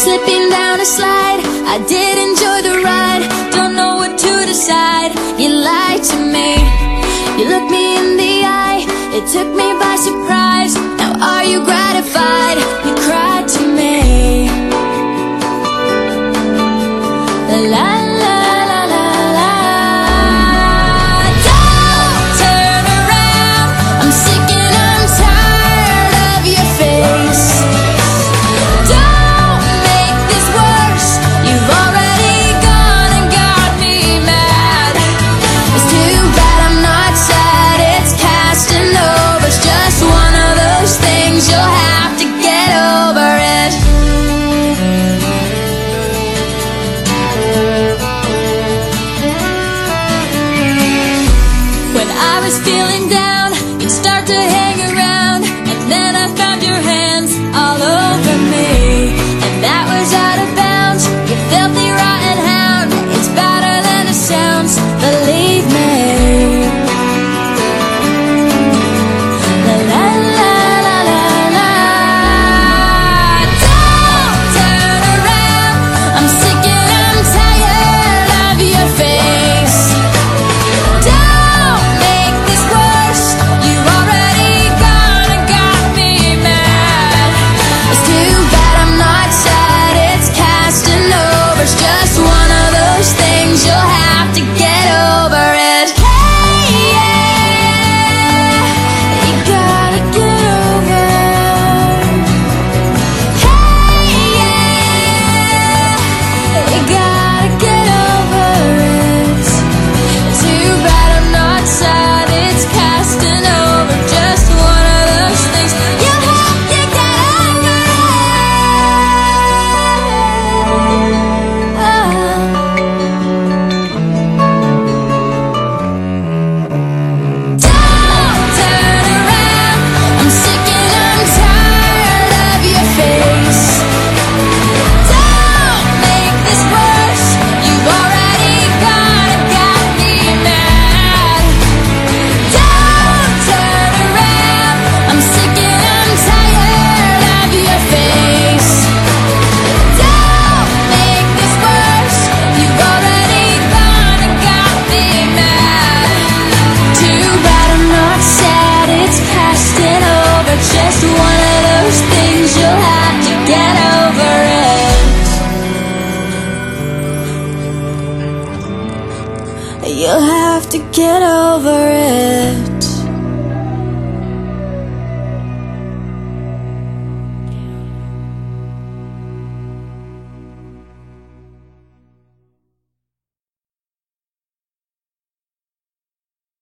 slipping down a slide. I did enjoy the ride, don't know what to decide. You lied to me, you looked me in the eye. It took me by surprise. Now are you gratified? You cried to me. The lie. You'll have to get over it.